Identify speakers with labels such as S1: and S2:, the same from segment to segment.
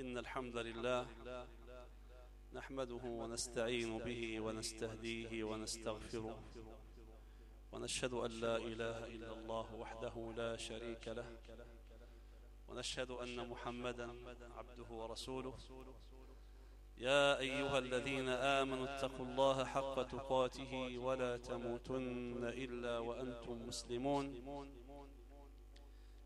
S1: إن الحمد لله نحمده ونستعين به ونستهديه ونستغفره ونشهد أن لا إله إلا الله وحده لا شريك له ونشهد أن محمدا عبده ورسوله. يا أيها الذين آمنوا اتقوا الله حق تقاته ولا تموتن إلا وأنتم مسلمون.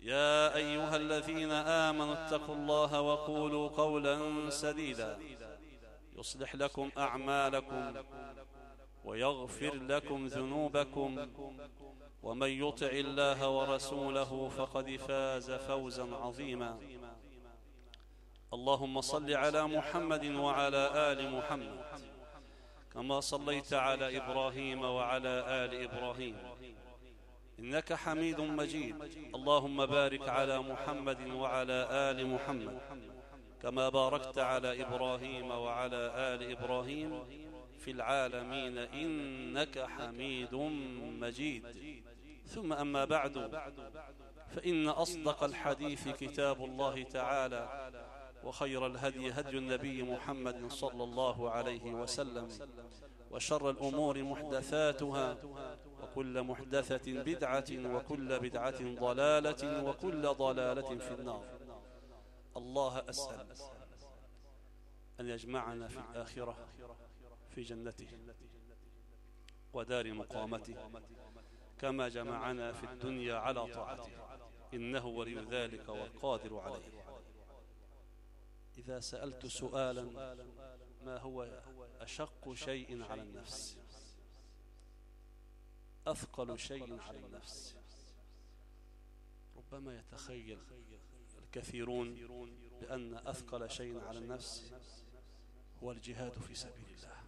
S1: يا أيها الذين آمنوا اتقوا الله وقولوا قولا سديدا. يصلح لكم أعمالكم ويغفر لكم ذنوبكم. ومن يطع الله ورسوله فقد فاز فوزا عظيما. اللهم صل على محمد وعلى آل محمد كما صليت على إبراهيم وعلى آل إبراهيم. إنك حميد مجيد. اللهم بارك على محمد وعلى آل محمد. كما باركت على إبراهيم وعلى آل إبراهيم في العالمين. إنك حميد مجيد. ثم أما بعد فإن أصدق الحديث كتاب الله تعالى وخير الهدي هدي النبي محمد صلى الله عليه وسلم وشر الأمور محدثاتها وكل محدثة بدعة وكل بدعة ضلالة وكل ضلالة في النار. الله أسأل أن يجمعنا في الآخرة في جنته ودار مقامته كما جمعنا في الدنيا على طاعته. إنه ولي ذلك والقادر عليه. إذا سألت سؤالا ما هو أشق شيء على النفس؟ أثقل شيء على النفس. ربما يتخيل الكثيرون بأن أثقل شيء على النفس هو الجهاد في سبيل الله.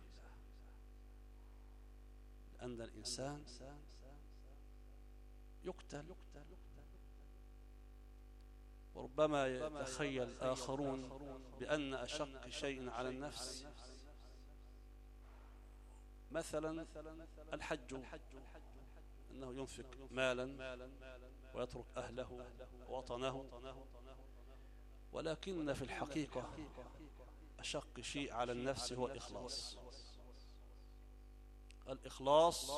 S1: لأن الإنسان يقتل. وربما يتخيل آخرون بأن أشق شيء على النفس. مثلا الحج. أنه ينفق مالا ويترك أهله وطنه ولكن في الحقيقة أشق شيء على النفس هو الإخلاص. الإخلاص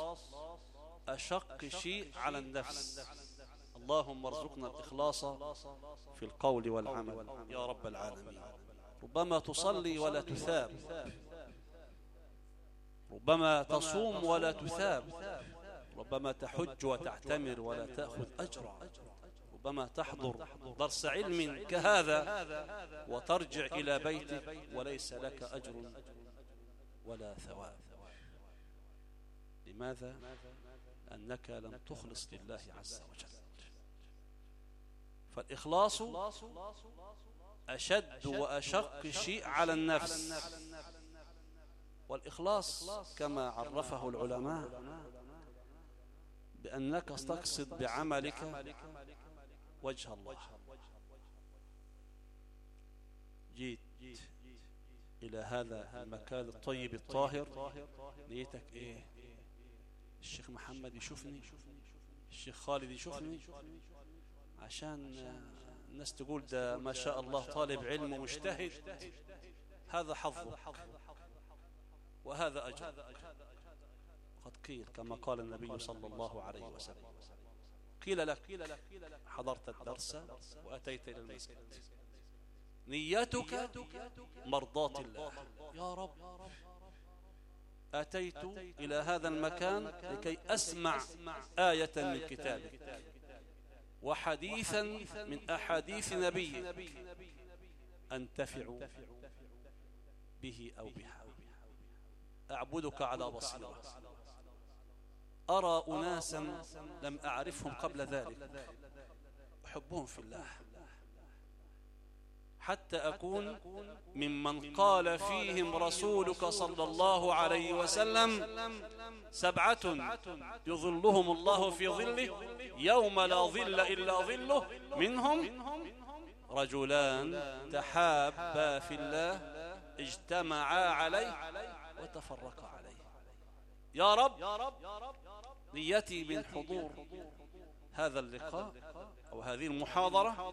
S1: أشق شيء على النفس. اللهم ارزقنا الإخلاص في القول والعمل. يا رب العالمين. ربما تصلي ولا تثاب. ربما تصوم ولا تثاب. ربما تحج وتعتمر ولا تأخذ أجرا. ربما تحضر درس علم كهذا وترجع إلى بيتك وليس لك أجر ولا ثواب. لماذا؟ أنك لم تخلص لله عز وجل. فالإخلاص أشد وأشق شيء على النفس. والإخلاص كما عرفه العلماء بأنك تقصد بعملك وجه الله. جيت إلى هذا المكان الطيب الطاهر. نيتك إيه؟ الشيخ محمد يشوفني الشيخ خالد يشوفني. عشان الناس تقول ده ما شاء الله طالب علم ومجتهد. هذا حظه وهذا أجر قد قيل كما قال النبي صلى الله عليه وسلم. قيل لك حضرت الدرس وأتيت إلى المسجد. نيتك مرضاة الله. يا رب أتيت إلى هذا المكان لكي أسمع آية من كتابك وحديثا من أحاديث نبيك أنتفع به أو بها. أعبدك على بصيرة. أرى أناسا لم أعرفهم قبل ذلك. أحبهم في الله. حتى أكون ممن قال فيهم رسولك صلى الله عليه وسلم سبعة يظلهم الله في ظله يوم لا ظل إلا ظله منهم رجلان تحابا في الله اجتمعا عليه وتفرقا عليه. يا رب نيتي من حضور هذا اللقاء أو هذه المحاضرة.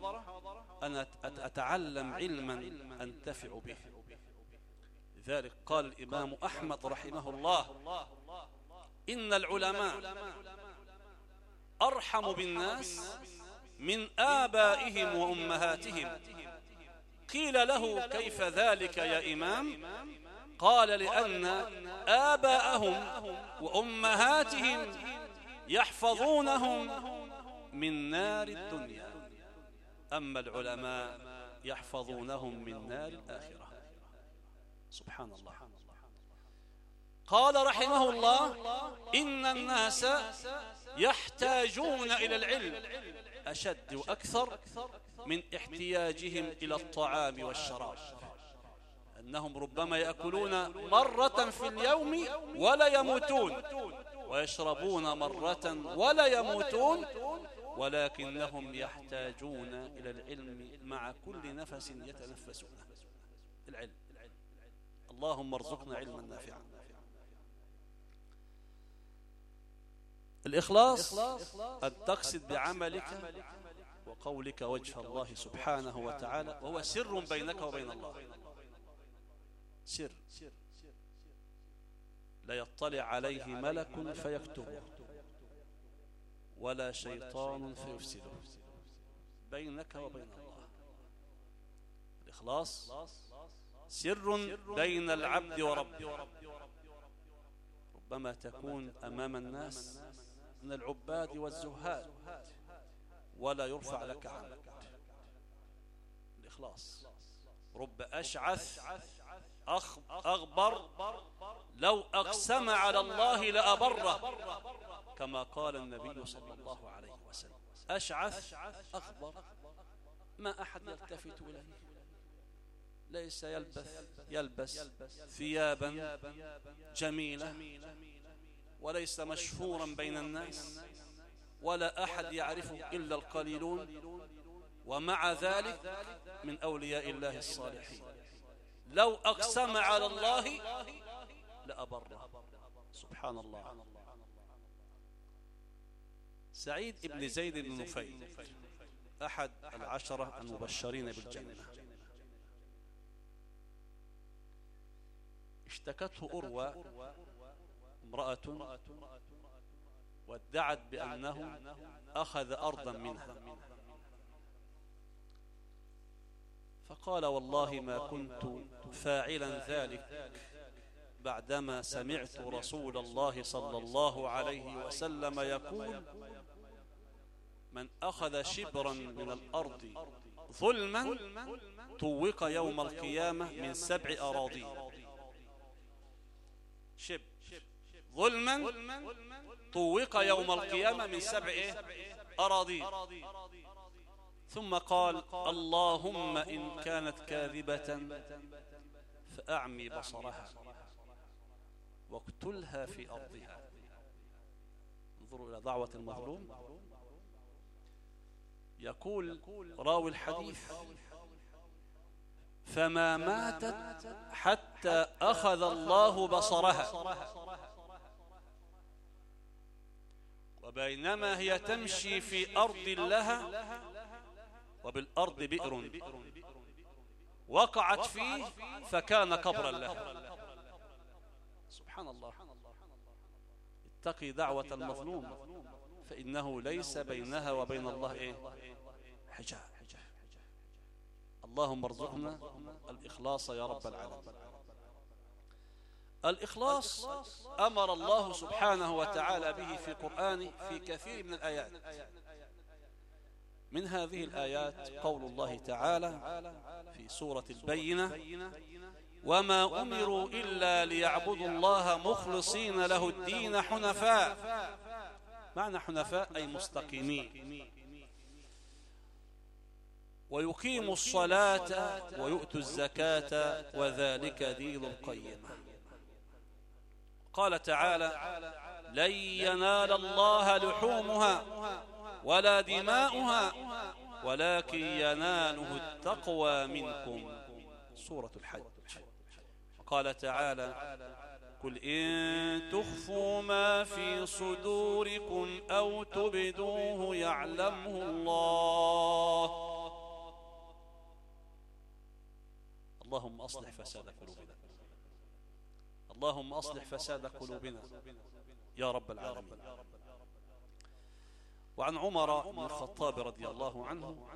S1: أن أتعلم علما أنتفع به. لذلك قال الإمام أحمد رحمه الله إن العلماء أرحم بالناس من آبائهم وأمهاتهم. قيل له كيف ذلك يا إمام؟ قال لأن آباءهم وأمهاتهم يحفظونهم من نار الدنيا. أما العلماء يحفظونهم من نار الآخرة. سبحان الله. قال رحمه الله إن الناس يحتاجون إلى العلم أشد وأكثر من احتياجهم إلى الطعام والشراب. أنهم ربما يأكلون مرة في اليوم ولا يموتون ويشربون مرة ولا يموتون ولكنهم يحتاجون إلى العلم مع كل نفس يتنفسونه العلم. اللهم ارزقنا علما نافعا. الإخلاص أن تقصد بعملك وقولك وجه الله سبحانه وتعالى وهو سر بينك وبين الله. سر لا يطلع عليه ملك فيكتبه. ولا شيطان فيفسده. بينك وبين الله. الإخلاص سر بين العبد وربه. ربما تكون أمام الناس من العباد والزهاد. ولا يرفع لك عمل الإخلاص. رب أشعث أغبر لو أقسم على الله لأبره كما قال النبي صلى الله عليه وسلم. أشعث أخبر ما أحد يلتفت إليه. ليس يلبث يلبس ثيابا جميلة وليس مشهورا بين الناس ولا أحد يعرفه إلا القليلون. ومع ذلك من أولياء الله الصالحين. لو أقسم على الله لأبره. سبحان الله. سعيد بن زيد بن نفيل. أحد العشرة المبشرين بالجنة. اشتكته أروى امرأة وادعت بأنه أخذ أرضا منها. فقال والله ما كنت فاعلا ذلك بعدما سمعت رسول الله صلى الله عليه وسلم يقول من أخذ شبرا من الأرض ظلما طوق يوم القيامة من سبع أراضي. شب ظلما طوق يوم القيامة من سبع أراضي. ثم قال اللهم إن كانت كاذبة فأعمي بصرها واقتلها في أرضها. انظروا إلى دعوة المظلوم. يقول راوي الحديث فما ماتت حتى أخذ الله بصرها. وبينما هي تمشي في أرض لها وبالأرض بئر. وقعت فيه فكان قبرا لها سبحان الله. اتقي دعوة المظلوم فإنه ليس بينها وبين الله إيه؟ حجاب. اللهم ارزقنا الإخلاص يا رب العالمين. الإخلاص أمر الله سبحانه وتعالى به في القرآن في كثير من الآيات. من هذه الآيات قول الله تعالى في سورة البينة وما أمروا إلا ليعبدوا الله مخلصين له الدين حنفاء. معنى حنفاء أي مستقيمين. ويقيموا الصلاة ويؤتوا الزكاة وذلك دين القيمة. قال تعالى لن ينال الله لحومها ولا دماؤها ولكن يناله التقوى منكم. سورة الحج. قال تعالى قل إن تخفوا ما في صدوركم أو تبدوه يعلمه الله. اللهم أصلح فساد قلوبنا. اللهم أصلح فساد قلوبنا. يا رب العالمين. وعن عمر بن الخطاب رضي الله عنه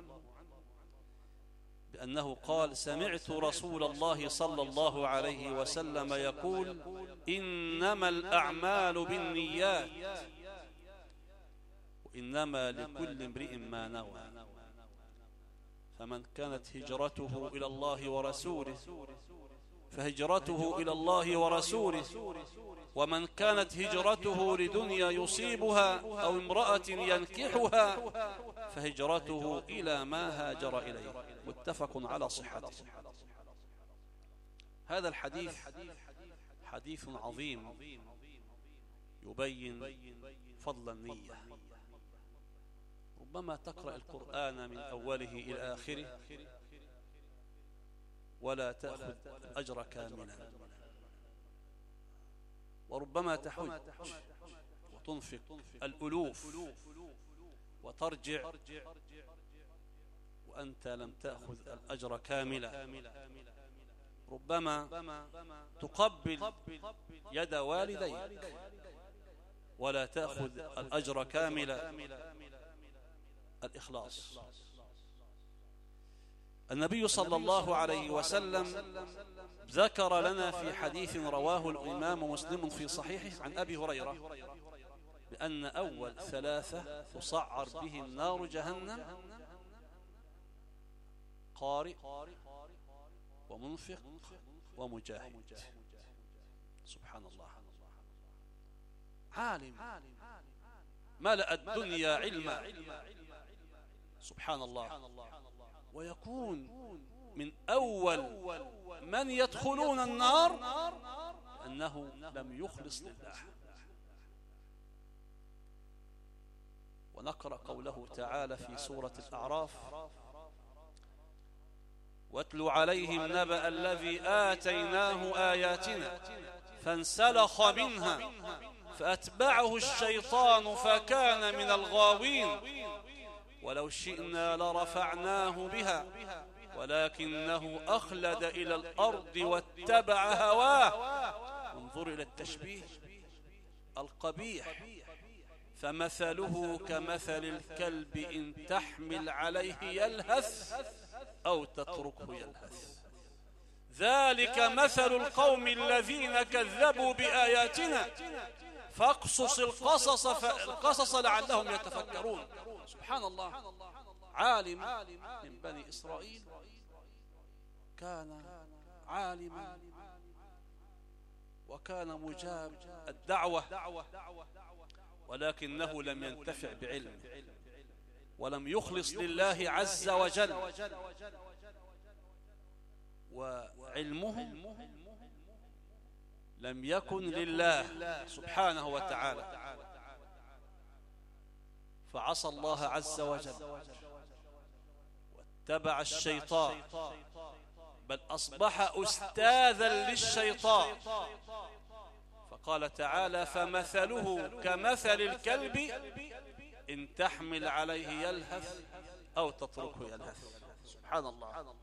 S1: بأنه قال سمعت رسول الله صلى الله عليه وسلم يقول إنما الأعمال بالنيات وإنما لكل امرئ ما نوى فمن كانت هجرته إلى الله ورسوله فهجرته إلى الله ورسوله. ومن كانت هجرته لدنيا يصيبها أو امرأة ينكحها فهجرته إلى ما هاجر إليه. متفق على صحته. هذا الحديث حديث عظيم. يبين فضل النية. ربما تقرأ القرآن من أوله إلى آخره. ولا تأخذ الأجر كاملا وربما تحج وتنفق الألوف وترجع وأنت لم تأخذ الأجر كاملا. ربما تقبل يد والديك ولا تأخذ الأجر كاملا. الإخلاص. النبي صلى الله عليه وسلم ذكر لنا في حديث رواه الإمام مسلم في صحيحه عن أبي هريرة بأن أول ثلاثة تصعر بهم نار جهنم قارئ ومنفق ومجاهد. سبحان الله. عالم. ملأ الدنيا علما. سبحان الله. ويكون من أول من يدخلون النار أنه لم يخلص لله. ونقرأ قوله تعالى في سورة الأعراف واتل عليهم نبأ الذي آتيناه آياتنا فانسلخ منها فأتبعه الشيطان فكان من الغاوين ولو شئنا لرفعناه بها ولكنه أخلد إلى الأرض واتبع هواه. انظر إلى التشبيه القبيح. فمثله كمثل الكلب إن تحمل عليه يلهث أو تتركه يلهث. ذلك مثل القوم الذين كذبوا بآياتنا. فاقصص القصص القصص لعلهم يتفكرون. سبحان الله. عالم من بني إسرائيل كان عالما وكان مجاب الدعوة ولكنه لم ينتفع بعلمه ولم يخلص لله عز وجل وعلمه لم يكن لله سبحانه وتعالى. فعصى الله عز وجل. واتبع الشيطان. بل أصبح أستاذا للشيطان. فقال تعالى فمثله كمثل الكلب إن تحمل عليه يلهث أو تتركه يلهث. سبحان الله.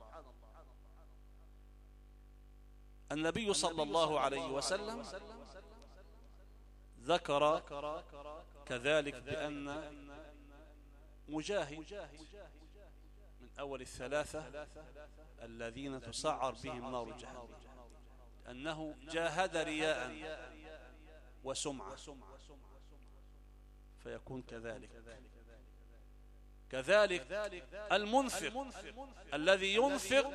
S1: النبي صلى الله عليه وسلم ذكر كذلك بأن مجاهد من أول الثلاثة الذين تسعر بهم نار جهنم. أنه جاهد رياء وسمعة. فيكون كذلك. كذلك المنفق الذي ينفق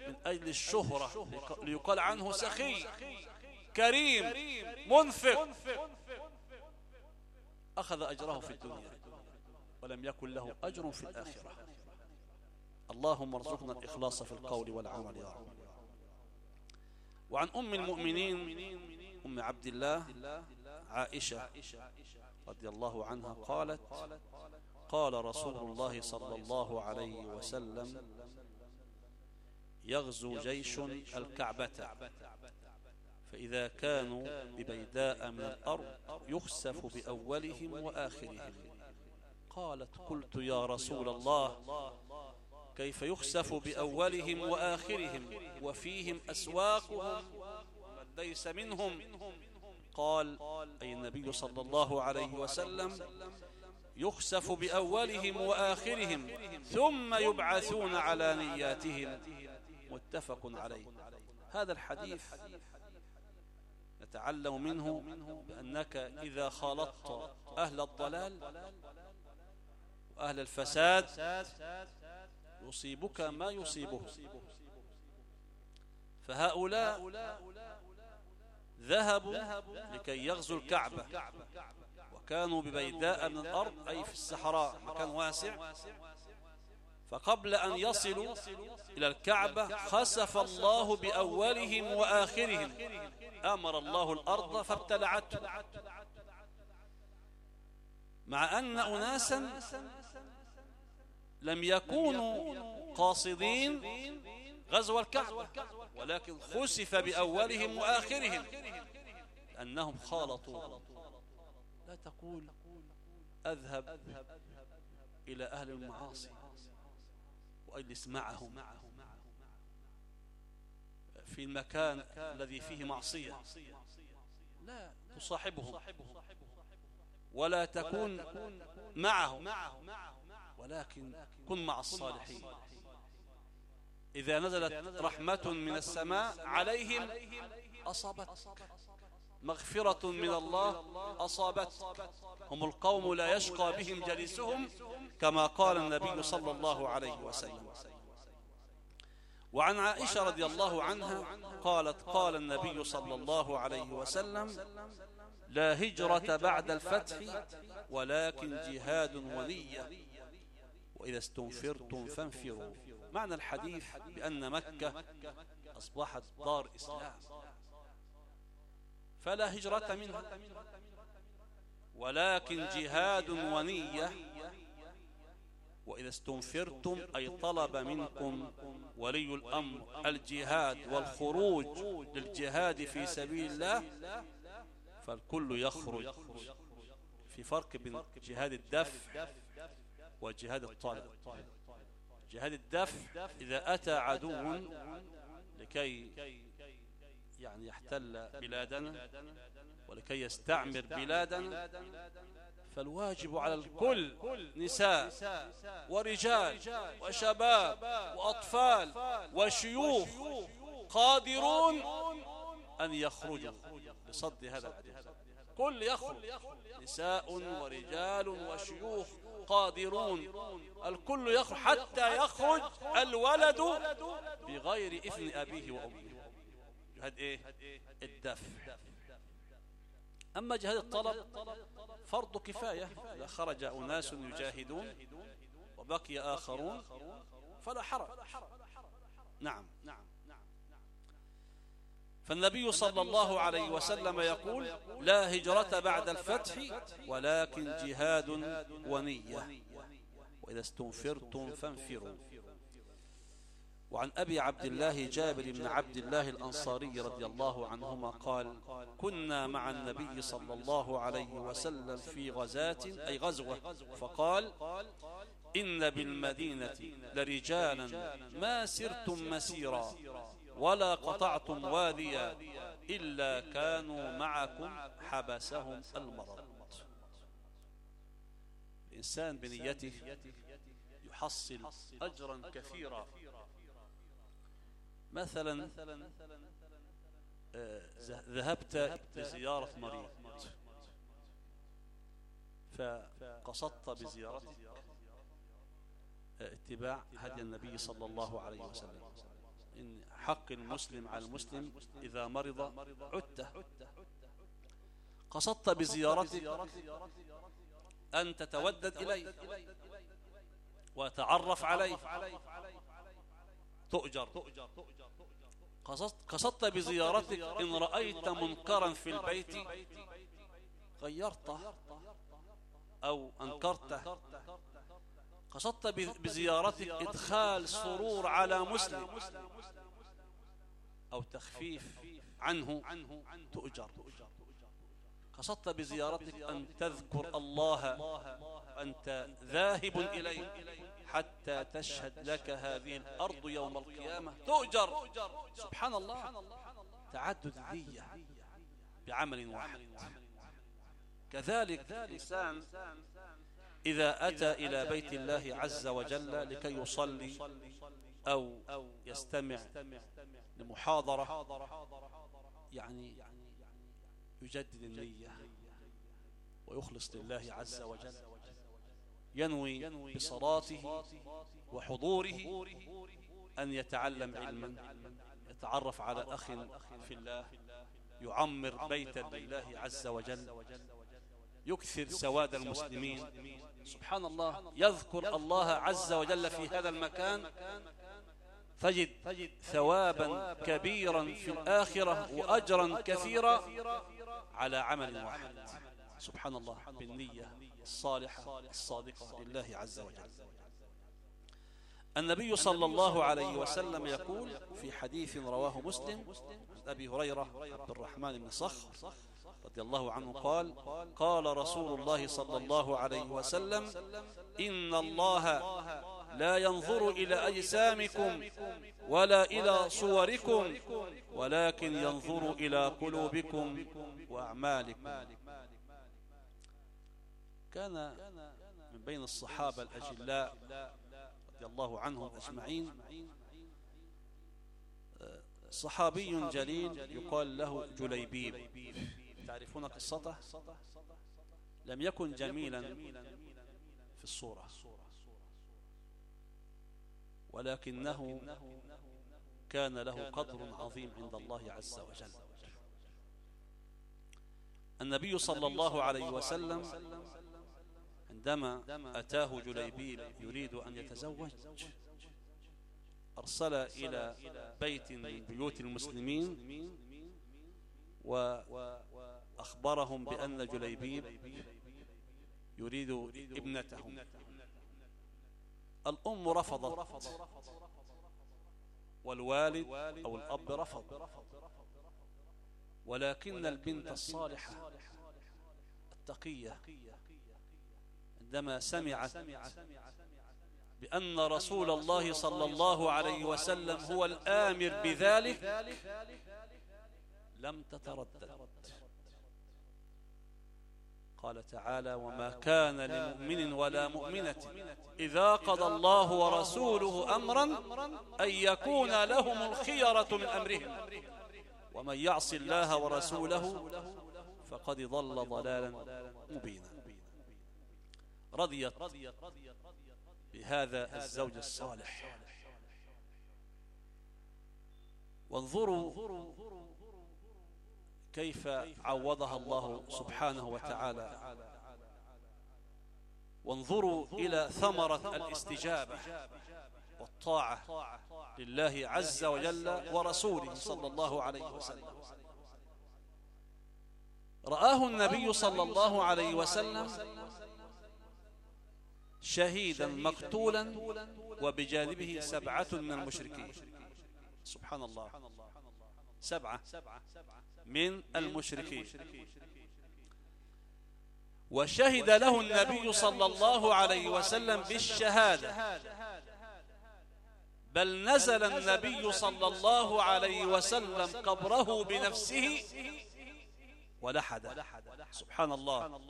S1: من أجل الشهرة ليقال عنه سخي كريم منفق. أخذ أجره في الدنيا. ولم يكن له أجر في الآخرة. اللهم ارزقنا الإخلاص في القول والعمل يا رب. وعن أم المؤمنين أم عبد الله عائشة رضي الله عنها قالت قال رسول الله صلى الله عليه وسلم يغزو جيش الكعبة. فإذا كانوا ببيداء من الأرض يخسف بأولهم وآخرهم. قالت قلت يا رسول الله كيف يخسف بأولهم وآخرهم وفيهم أسواقهم ومن ليس منهم؟ قال أي النبي صلى الله عليه وسلم يخسف بأولهم وآخرهم ثم يبعثون على نياتهم. متفق عليه. هذا الحديث نتعلم منه بأنك إذا خالطت أهل الضلال وأهل الفساد يصيبك ما يصيبه. فهؤلاء ذهبوا لكي يغزوا الكعبة وكانوا ببيداء من الأرض أي في الصحراء مكان واسع. فقبل أن يصلوا إلى الكعبة خسف الله بأولهم وآخرهم. أمر الله الأرض فابتلعته. مع أن أناسا لم يكونوا قاصدين غزو الكعبة ولكن خسف بأولهم وآخرهم لأنهم خالطوا. لا تقول أذهب إلى أهل المعاصي وأجلس معهم في المكان الذي فيه معصية. لا تصاحبهم. ولا تكون معهم ولكن كن مع الصالحين. إذا نزلت رحمة من السماء عليهم أصابتك. مغفرة من الله أصابتك. هم القوم لا يشقى بهم جليسهم كما قال النبي صلى الله عليه وسلم. وعن عائشة رضي الله عنها قالت قال النبي صلى الله عليه وسلم لا هجرة بعد الفتح ولكن جهاد ونية وإذا استنفرتم فانفروا. معنى الحديث بأن مكة أصبحت دار إسلام. فلا هجرة منها. ولكن جهاد ونية. وإذا استنفرتم أي طلب منكم ولي الأمر الجهاد والخروج للجهاد في سبيل الله فالكل يخرج في فرق بين جهاد الدفع وجهاد الطلب جهاد الدفع إذا أتى عدو لكي يعني يحتل بلادنا ولكي يستعمر بلادنا فالواجب على الكل نساء ورجال وشباب وأطفال وشيوخ قادرون أن يخرجوا. لصد هذا. الحديث كل يخرج نساء ورجال وشيوخ قادرون الكل يخرج حتى يخرج الولد بغير إذن أبيه وأمه. جهاد إيه؟ الدفع. أما جهاد الطلب فرض كفاية. إذا خرج أناس يجاهدون وبقي آخرون فلا حرج. نعم. فالنبي صلى الله عليه وسلم يقول لا هجرة بعد الفتح ولكن جهاد ونية. وإذا استنفرتم فانفروا. وعن أبي عبد الله جابر بن عبد الله الأنصاري رضي الله عنهما قال كنا مع النبي صلى الله عليه وسلم في غزاة أي غزوة. فقال إن بالمدينة لرجالا ما سرتم مسيرا. ولا قطعتم واديا إلا كانوا معكم حبسهم المرض. الإنسان بنيته يحصل أجرا كثيرا. مثلا آه، ذهبت لزيارة مريض. فقصدت بزيارتك آه، اتباع هدي النبي صلى الله عليه وسلم. إن حق المسلم على المسلم إذا مرض عدته قصدت بزيارتك أن تتودد إليه وتعرف عليه. تؤجر. قصدت بزيارتك إن رأيت منكرا في البيت غيرته أو أنكرته. قصدت بزيارتك إدخال سرور على مسلم أو تخفيف عنه تؤجر. قصدت بزيارتك أن تذكر الله أنت ذاهب إليه حتى تشهد لك هذه الأرض يوم القيامة. تؤجر. سبحان الله. تعدد النية بعمل واحد. كذلك الإنسان إذا أتى إلى بيت الله عز وجل لكي يصلي أو يستمع لمحاضرة يعني يجدد النية ويخلص لله عز وجل. ينوي بصلاته وحضوره أن يتعلم علما يتعرف على أخ في الله يعمر بيتا لله عز وجل. يكثر سواد المسلمين. سبحان الله يذكر الله عز وجل في هذا المكان. تجد ثوابا كبيرا في الآخرة وأجرا كثيرا على عمل واحد. سبحان الله بالنية الصالحة الصادقة لله عز وجل. النبي صلى الله عليه وسلم يقول في حديث رواه مسلم أبي هريرة عبد الرحمن بن صخر رضي الله عنه قال قال رسول الله صلى الله عليه وسلم إن الله لا ينظر إلى أجسامكم ولا إلى صوركم ولكن ينظر إلى قلوبكم وأعمالكم. كان من بين الصحابة الأجلاء رضي الله عنهم أجمعين صحابي جليل يقال له جليبيب. تعرفون قصته؟ لم يكن جميلا في الصورة. ولكنه كان له قدر عظيم عند الله عز وجل. النبي صلى الله عليه وسلم عندما أتاه جليبيب يريد أن يتزوج أرسل إلى بيت من بيوت المسلمين وأخبرهم بأن جليبيب يريد ابنته. الأم رفضت. والوالد أو الأب رفض. ولكن البنت الصالحة التقية عندما سمعت بأن رسول الله صلى الله عليه وسلم هو الآمر بذلك لم تتردد. قال تعالى وما كان لمؤمن ولا مؤمنة. إذا قضى الله ورسوله أمرا أن يكون لهم الخيرة من أمرهم. ومن يعص الله ورسوله فقد ضل ضلالا مبينا رضيت بهذا الزوج الصالح وانظروا كيف عوضها الله سبحانه وتعالى. وانظروا إلى ثمرة الاستجابة والطاعة لله عز وجل ورسوله صلى الله عليه وسلم. رآه النبي صلى الله عليه وسلم شهيدا مقتولا وبجانبه سبعة من المشركين. سبحان الله. سبعة من المشركين. وشهد له النبي صلى الله عليه وسلم بالشهادة. بل نزل النبي صلى الله عليه وسلم قبره بنفسه ولحد. سبحان الله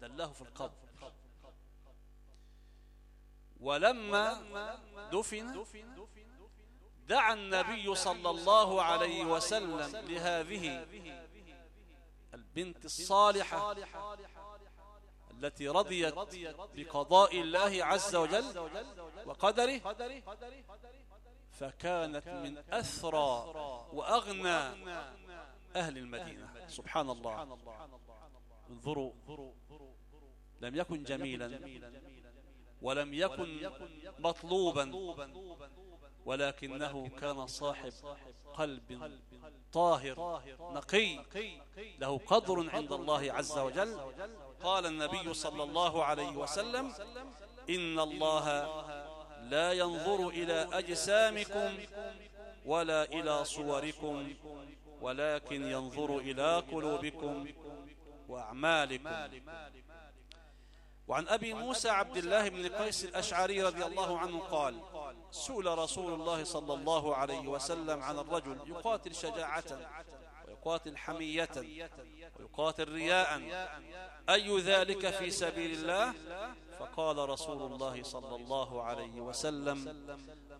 S1: دله في القبر. ولما دفن دعا النبي صلى الله عليه وسلم لهذه البنت الصالحة التي رضيت بقضاء الله عز وجل وقدره فكانت من أثرى وأغنى أهل المدينة. سبحان الله. انظروا لم يكن جميلا ولم يكن مطلوبا. ولكنه كان صاحب قلب طاهر نقي. له قدر عند الله عز وجل. قال النبي صلى الله عليه وسلم إن الله لا ينظر إلى أجسامكم ولا إلى صوركم ولكن ينظر إلى قلوبكم وأعمالكم. وعن أبي موسى عبد الله بن قيس الأشعري رضي الله عنه قال سئل رسول الله صلى الله عليه وسلم عن الرجل يقاتل شجاعة ويقاتل حمية ويقاتل رياء. أي ذلك في سبيل الله؟ فقال رسول الله صلى الله عليه وسلم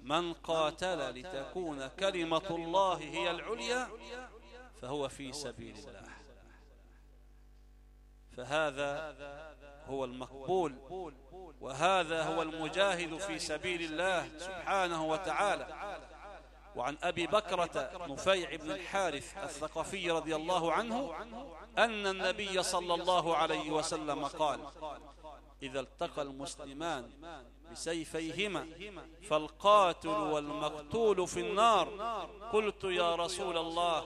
S1: من قاتل لتكون كلمة الله هي العليا فهو في سبيل الله. فهذا هو المقبول وهذا هو المجاهد في سبيل الله سبحانه وتعالى. وعن أبي بكرة نفيع بن الحارث الثقفي رضي الله عنه أن النبي صلى الله عليه وسلم قال إذا التقى المسلمان بسيفيهما فالقاتل والمقتول في النار. قلت يا رسول الله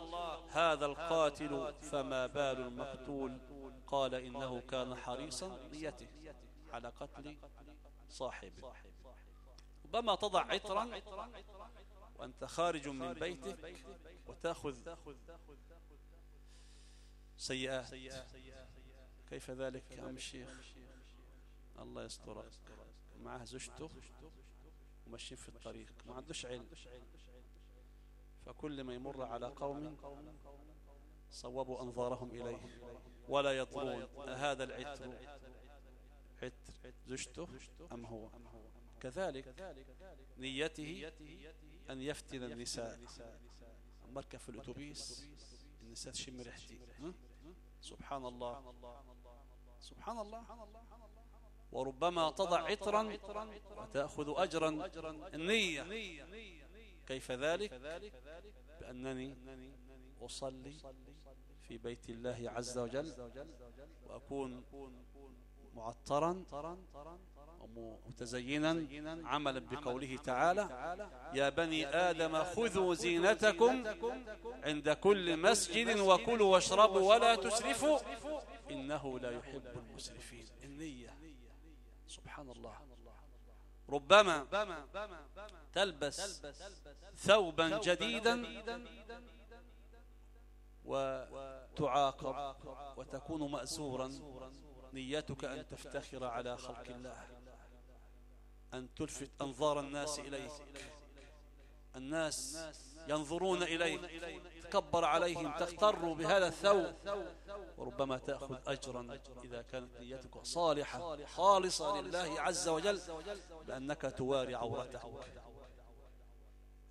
S1: هذا القاتل فما بال المقتول قال إنه كان حريصا نيته على قتل صاحبه. ربما تضع عطرا وأنت خارج من بيتك وتأخذ سيئات. كيف ذلك يا أم الشيخ الله يسترك. معه زوجته وماشيين في الطريق. ما عندوش علم. فكل ما يمر على قوم صوبوا أنظارهم إليه. ولا يضرون هذا العتر. عتر. زوجته أم هو؟ كذلك نيته أن يفتن النساء. مركب في الأتوبيس. النساء تشم ريحتي. سبحان الله سبحان الله وربما تضع عطرا وتأخذ أجرا. النية. كيف ذلك؟ بأنني أصلي في بيت الله عز وجل وأكون معطرا متزينا عملا بقوله تعالى يا بني آدم خذوا زينتكم عند كل مسجد وكلوا واشربوا ولا تسرفوا إنه لا يحب المسرفين. النية. سبحان الله. ربما تلبس ثوبا جديدا وتعاقب وتكون مأسورا نيتك أن تفتخر على خلق الله أن تلفت أنظار الناس إليك. الناس ينظرون إليك تكبر عليهم تغتر بهذا الثوب. وربما تأخذ أجرا إذا كانت نيتك صالحة خالصة لله عز وجل لأنك تواري عورتك.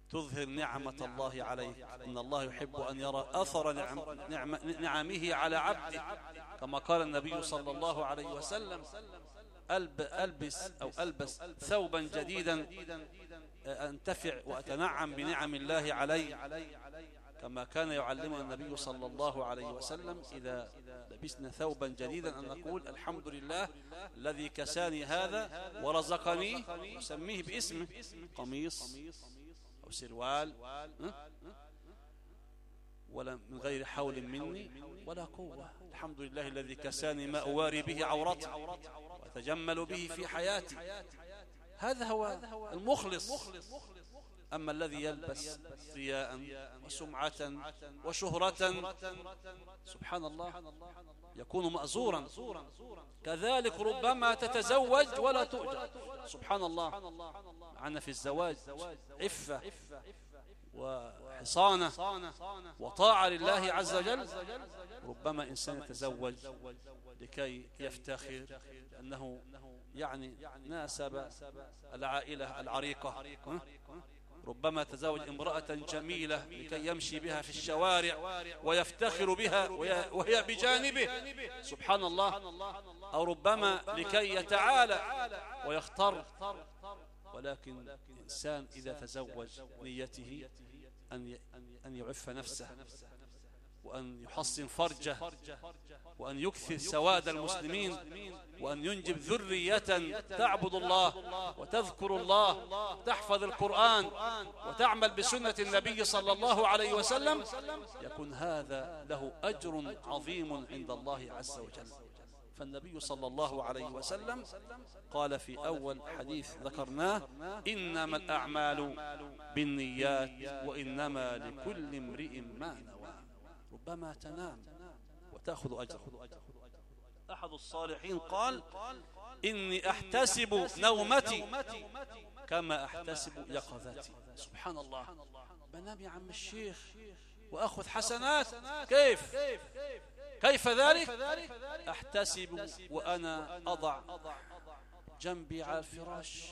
S1: تظهر نعمة الله عليك. إن الله يحب أن يرى أثر نعم نعم نعمه على عبده. كما قال النبي صلى الله عليه وسلم ألب ألبس أو ألبس ثوبا جديدا أنتفع وأتنعم بنعم الله علي كما كان يعلمنا النبي صلى الله عليه وسلم إذا لبسنا ثوبا جديدا أن نقول الحمد لله الذي كساني هذا ورزقني سميه باسمه قميص. سروال ولا من غير حول مني ولا قوة. الحمد لله الذي كساني ما أواري به عورتي وأتجمل به في حياتي. هذا هو المخلص. أما الذي يلبس رياء وسمعة وشهرة. سبحان الله. يكون مأزورا. كذلك ربما تتزوج ولا تؤجر. سبحان الله. معنا في الزواج عفة وحصانة وطاعة لله عز وجل. ربما إنسان يتزوج لكي يفتخر أنه يعني ناسب العائلة العريقة. ربما تزوج امرأة جميلة لكي يمشي بها في الشوارع ويفتخر بها وهي بجانبه. سبحان الله. أو ربما لكي يتعالى ويختار. ولكن الإنسان إذا تزوج نيته أن يعف نفسه. وأن يحصن فرجه وأن يكثر سواد المسلمين وأن ينجب ذرية تعبد الله وتذكر الله تحفظ القرآن وتعمل بسنة النبي صلى الله عليه وسلم يكون هذا له أجر عظيم عند الله عز وجل. فالنبي صلى الله عليه وسلم قال في أول حديث ذكرناه إنما الأعمال بالنيات وإنما لكل امرئ ما نوى. ربما تنام وتأخذ أجر أحد الصالحين قال إني أحتسب نومتي كما أحتسب يقظتي. سبحان الله. بنام يا عم الشيخ وأخذ حسنات. كيف؟ كيف ذلك؟ أحتسب وأنا أضع جنبي على الفراش.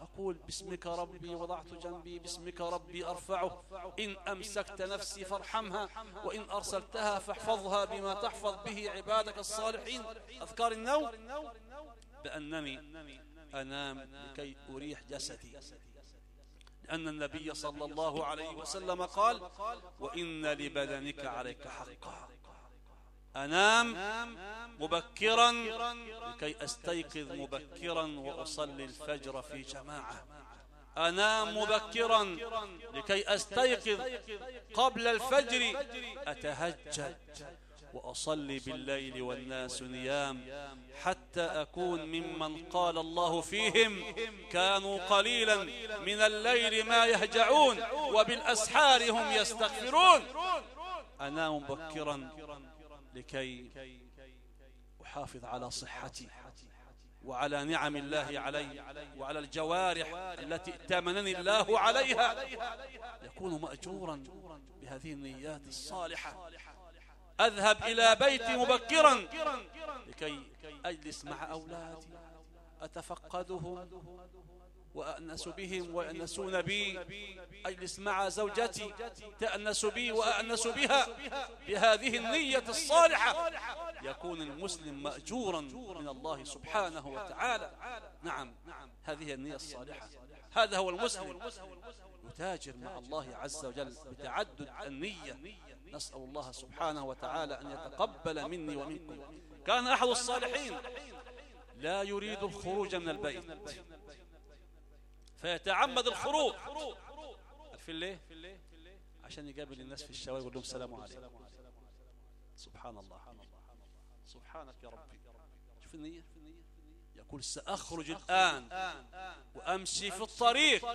S1: وأقول باسمك ربي وضعت جنبي باسمك ربي أرفعه. إن أمسكت نفسي فارحمها وإن أرسلتها فاحفظها بما تحفظ به عبادك الصالحين. أذكار النوم؟ بأنني أنام لكي أريح جسدي. لأن النبي صلى الله عليه وسلم قال وإن لبدنك عليك حقا. أنام مبكرا لكي أستيقظ مبكرا وأصلي الفجر في جماعة. أنام مبكرا لكي أستيقظ قبل الفجر. أتهجد وأصلي بالليل والناس نيام حتى أكون ممن قال الله فيهم كانوا قليلا من الليل ما يهجعون وبالأسحار هم يستغفرون. أنام مبكرا لكي أحافظ على صحتي وعلى نعم الله علي وعلى الجوارح التي ائتمنني الله عليها يكون مأجورا بهذه النيات الصالحة. أذهب إلى بيتي مبكرا لكي أجلس مع أولادي أتفقدهم وأأنس بهم ويأنسون بي. أجلس مع زوجتي. تأنس بي وأأنس بها. بهذه النية الصالحة. يكون المسلم مأجورا من الله سبحانه وتعالى. نعم. هذه النية الصالحة. هذا هو المسلم. يتاجر مع الله عز وجل بتعدد النية. نسأل الله سبحانه وتعالى أن يتقبل مني ومنكم. كان أحد الصالحين. لا يريد الخروج من البيت. فيتعمد الخروج. في الليل؟ عشان يقابل الناس في الشوارع يقول لهم السلام عليكم. سبحان الله. سبحانك يا ربي. شوف النية. يقول سأخرج الآن وأمشي في الطريق.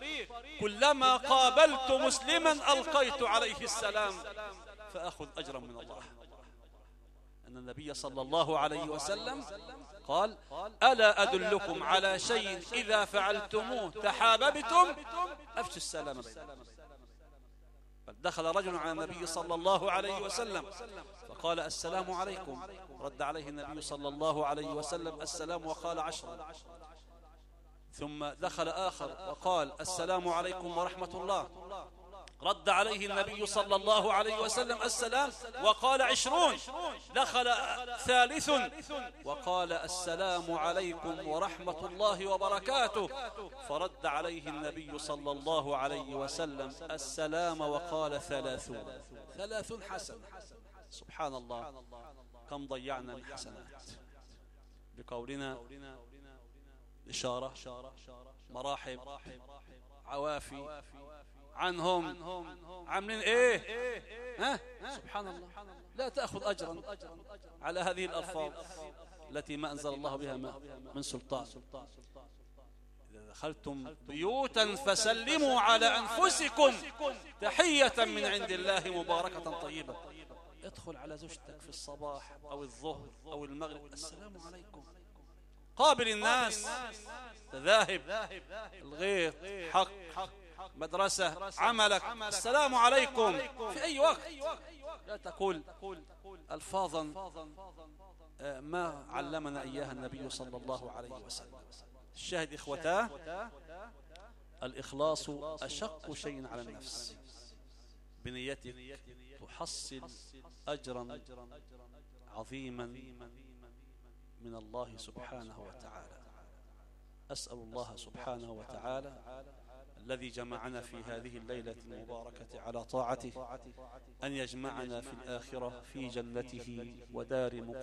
S1: كلما قابلت مسلما ألقيت عليه السلام. فأخذ أجرا من الله. النبي صلى الله عليه وسلم قال ألا أدلكم على شيء إذا فعلتموه تحاببتم؟ أفشوا السلام بينكم. دخل رجل على النبي صلى الله عليه وسلم فقال السلام عليكم. رد عليه النبي صلى الله عليه وسلم السلام وقال عشرا ثم دخل آخر وقال السلام عليكم ورحمة الله. رد عليه النبي صلى الله عليه وسلم السلام وقال عشرون دخل ثالث وقال السلام عليكم ورحمة الله وبركاته. فرد عليه النبي صلى الله عليه وسلم السلام وقال ثلاثون. ثلاث حسن. سبحان الله. كم ضيعنا من حسنات. بقولنا إشارة مراحب عوافي عنهم. عاملين إيه؟ ها؟ سبحان الله. لا تأخذ أجرا على هذه الألفاظ التي ما أنزل الله بها من سلطان. إذا دخلتم بيوتا فسلموا على أنفسكم تحية من عند الله مباركة طيبة. ادخل على زوجتك في الصباح أو الظهر أو المغرب. السلام عليكم. قابل الناس. تذاهب. الغيط. حق. مدرسة عملك السلام عليكم. في أي وقت؟ لا تقول ألفاظا آه، ما علمنا إياها النبي صلى الله عليه وسلم. الشاهد إخوتاه الإخلاص أشق شيء على النفس. بنيتك تحصل أجرا عظيما من الله سبحانه وتعالى. أسأل الله سبحانه وتعالى الذي جمعنا في هذه الليلة المباركة على طاعته أن يجمعنا في الآخرة في جنته ودار مقام